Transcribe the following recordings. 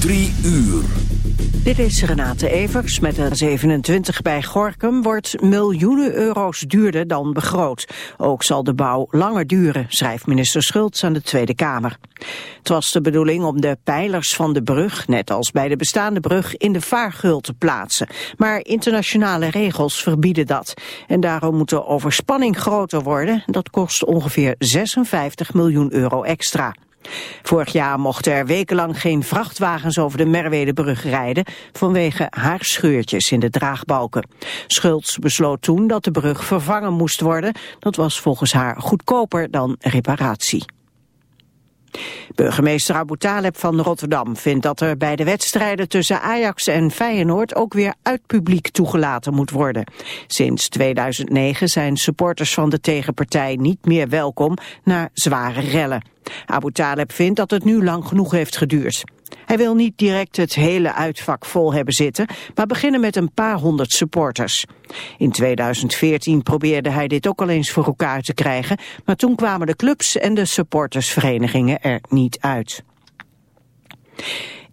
Drie uur. Dit is Renate Evers met een 27 bij Gorkum wordt miljoenen euro's duurder dan begroot. Ook zal de bouw langer duren, schrijft minister Schultz aan de Tweede Kamer. Het was de bedoeling om de pijlers van de brug, net als bij de bestaande brug, in de vaargeul te plaatsen. Maar internationale regels verbieden dat. En daarom moet de overspanning groter worden. Dat kost ongeveer 56 miljoen euro extra. Vorig jaar mochten er wekenlang geen vrachtwagens over de Merwedebrug rijden vanwege haarscheurtjes in de draagbalken. Schultz besloot toen dat de brug vervangen moest worden. Dat was volgens haar goedkoper dan reparatie. Burgemeester Abu Taleb van Rotterdam vindt dat er bij de wedstrijden tussen Ajax en Feyenoord ook weer uitpubliek toegelaten moet worden. Sinds 2009 zijn supporters van de tegenpartij niet meer welkom na zware rellen. Abu Taleb vindt dat het nu lang genoeg heeft geduurd. Hij wil niet direct het hele uitvak vol hebben zitten, maar beginnen met een paar honderd supporters. In 2014 probeerde hij dit ook al eens voor elkaar te krijgen, maar toen kwamen de clubs en de supportersverenigingen er niet uit.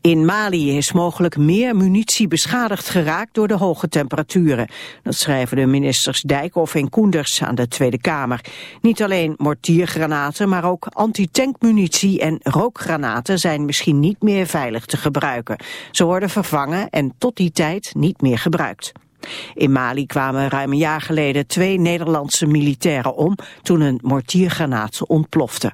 In Mali is mogelijk meer munitie beschadigd geraakt door de hoge temperaturen. Dat schrijven de ministers Dijkhoff en Koenders aan de Tweede Kamer. Niet alleen mortiergranaten, maar ook antitankmunitie en rookgranaten zijn misschien niet meer veilig te gebruiken. Ze worden vervangen en tot die tijd niet meer gebruikt. In Mali kwamen ruim een jaar geleden twee Nederlandse militairen om toen een mortiergranaat ontplofte.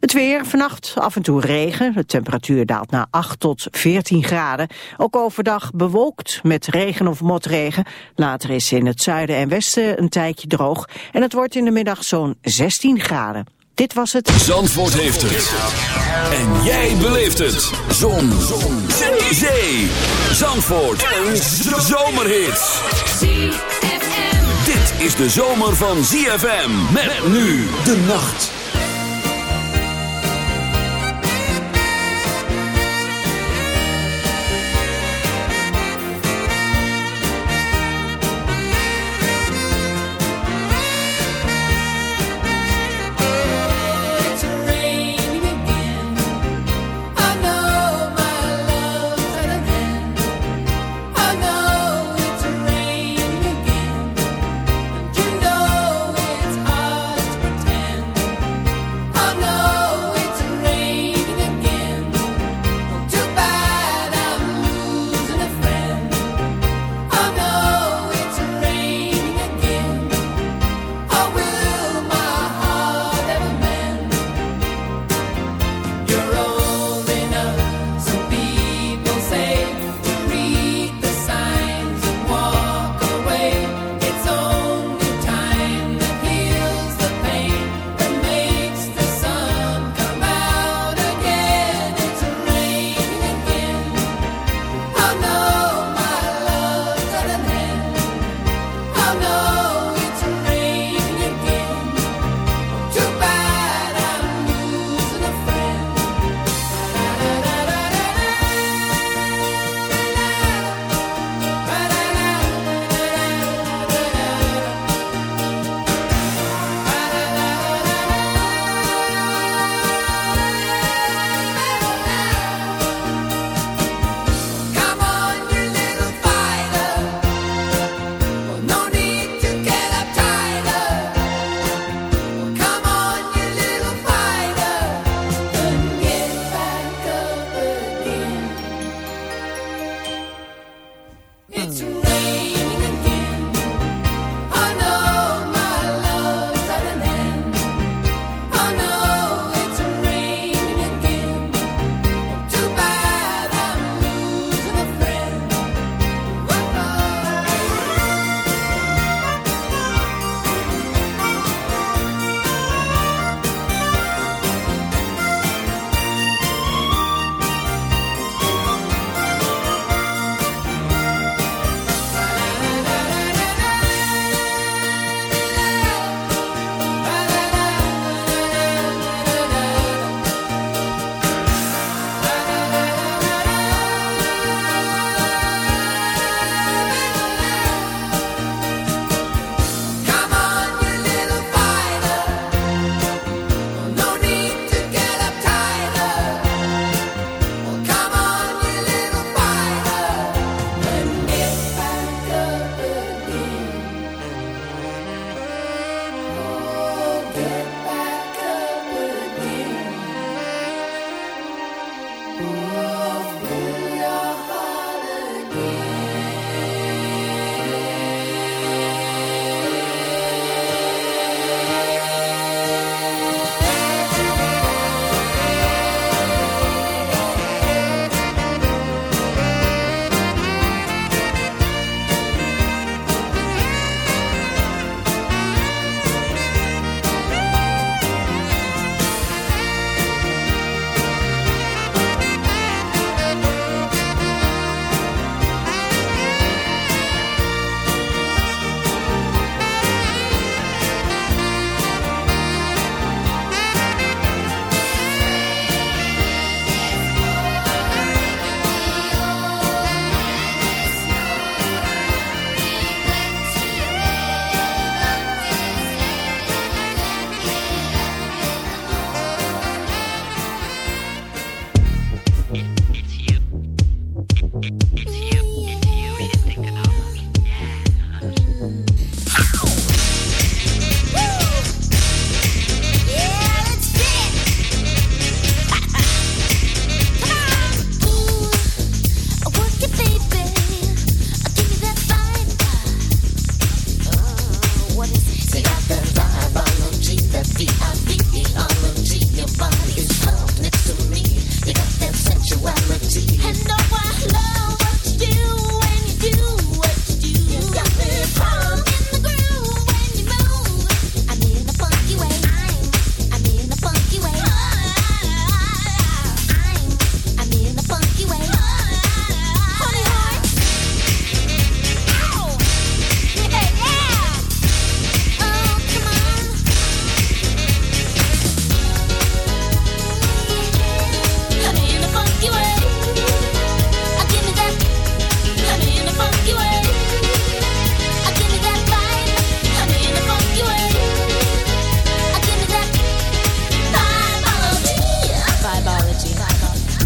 Het weer, vannacht af en toe regen. De temperatuur daalt naar 8 tot 14 graden. Ook overdag bewolkt met regen of motregen. Later is in het zuiden en westen een tijdje droog. En het wordt in de middag zo'n 16 graden. Dit was het... Zandvoort heeft het. En jij beleeft het. Zon. Zon. Zee. Zandvoort. Een zomerhit. Dit is de zomer van ZFM. Met nu de nacht.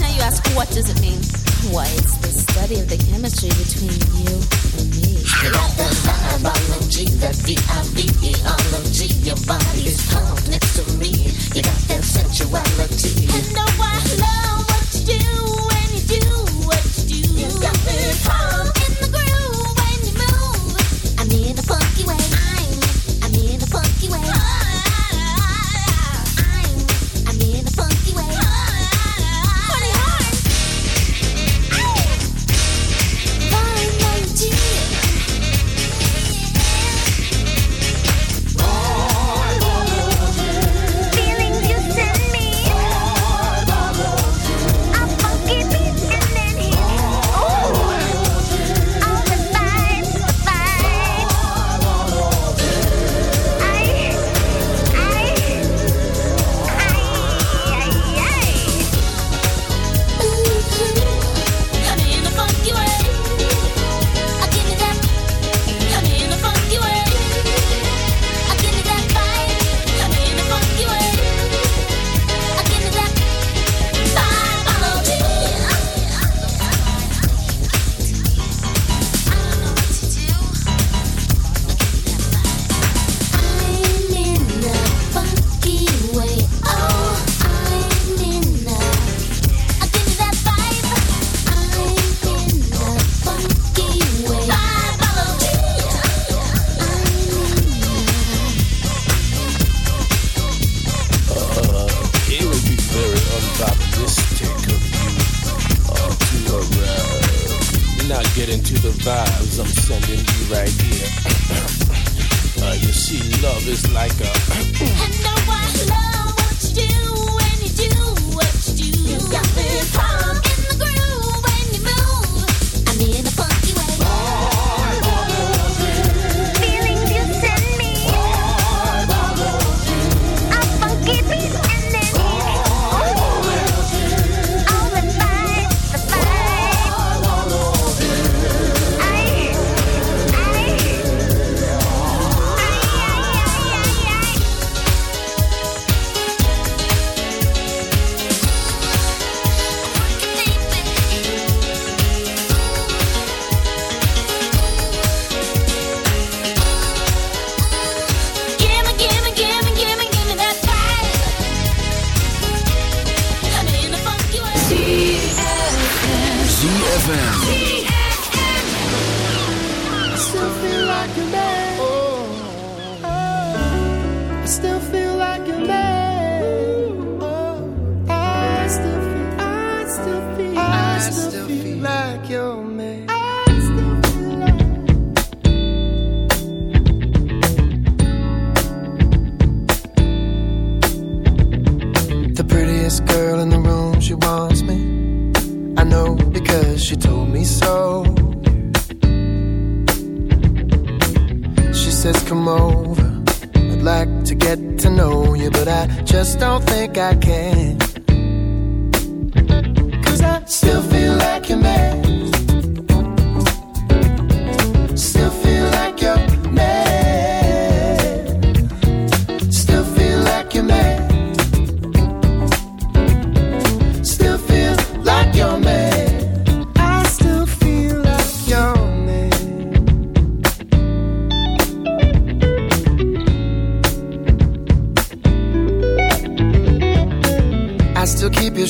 Now you ask, what does it mean? Why, it's the study of the chemistry between you and me. You got that biology, that V-I-V-E-R-O-G. Your body is calm next to me. You got that sensuality. And know I love what you do when you do what you do. You got me calm. love is like a. and no, I love.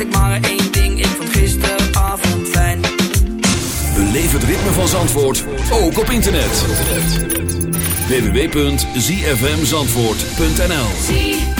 Ik maar één ding. Ik vond gisteravond fijn. Beleef het ritme van Zandvoort, ook op internet www.zfmzandvoort.nl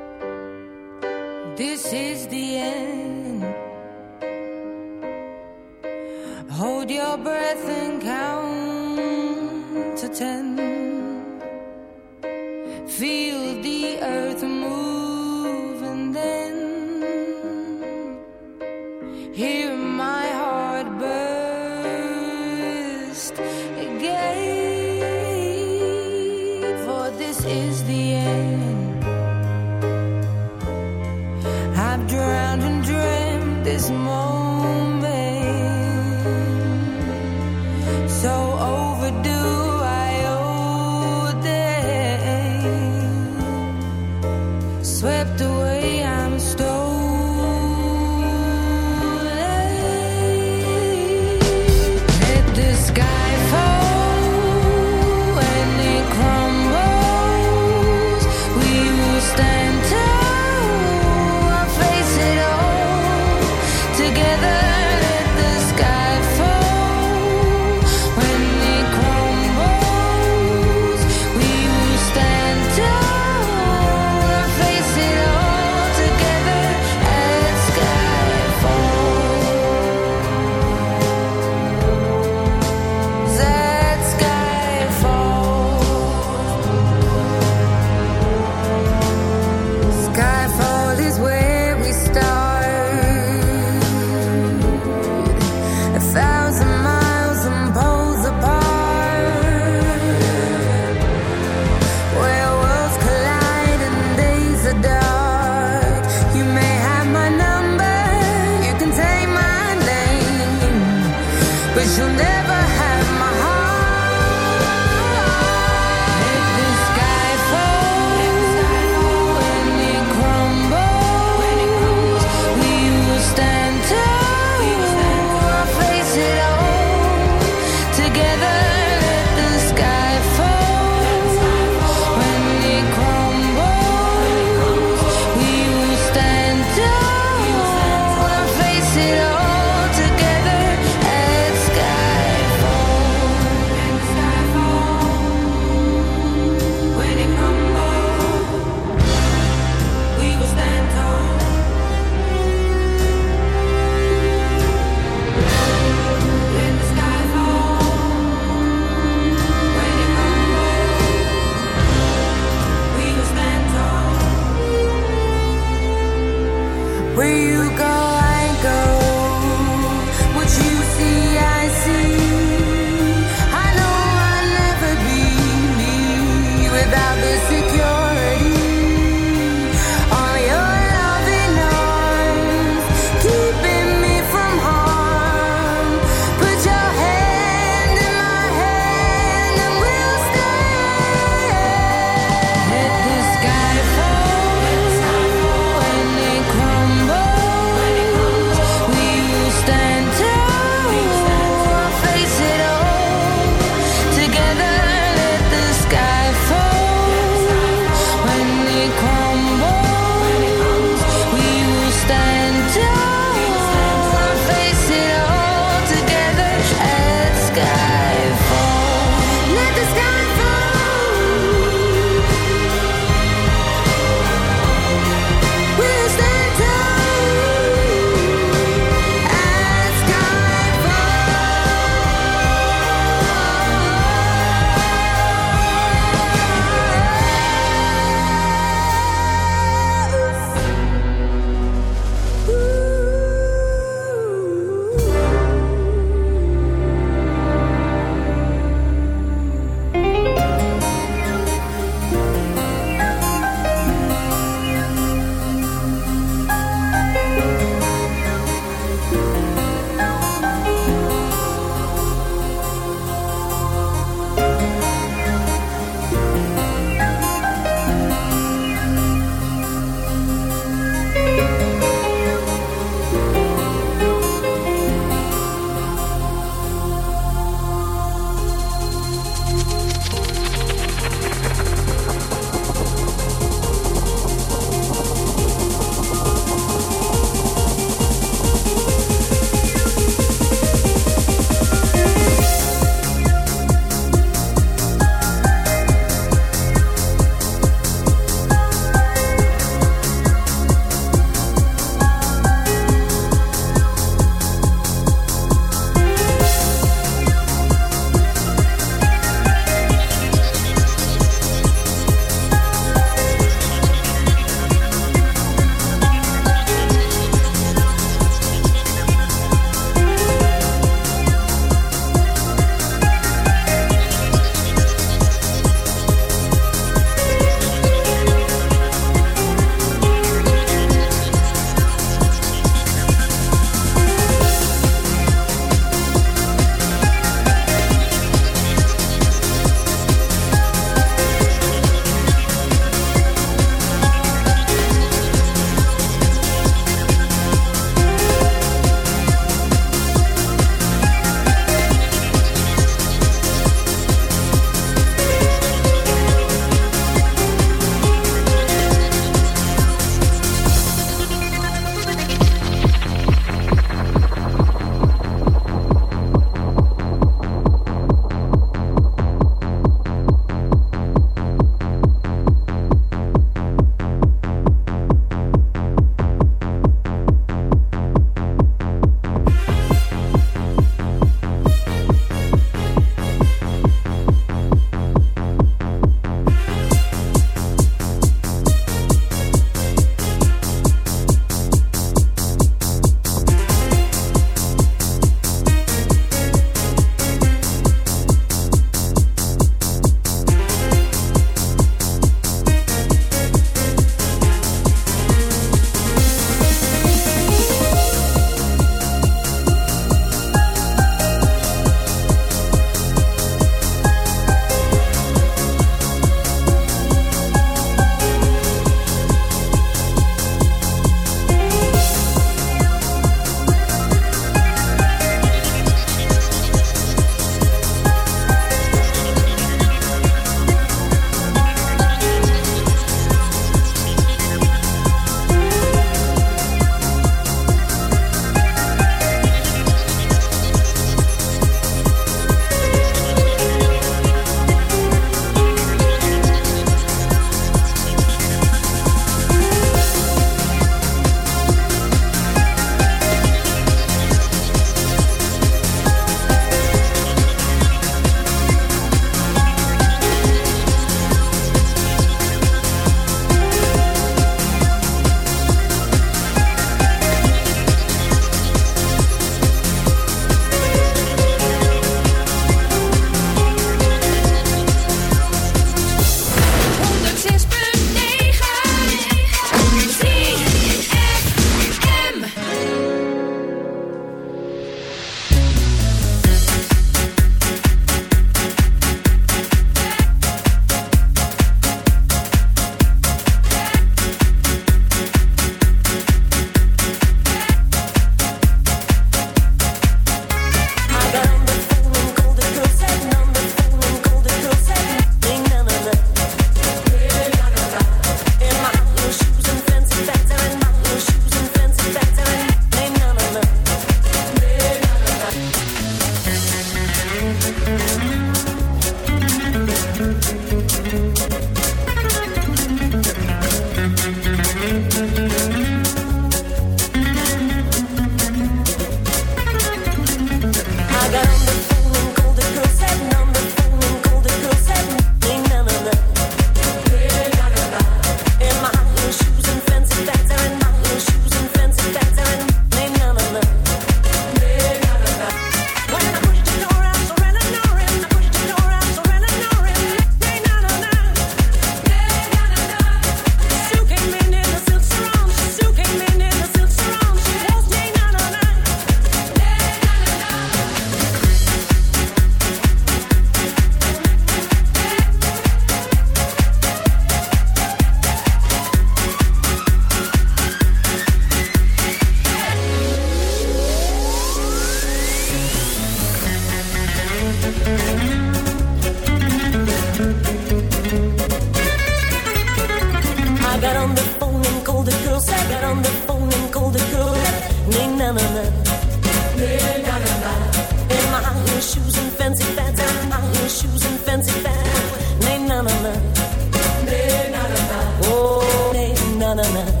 na na na.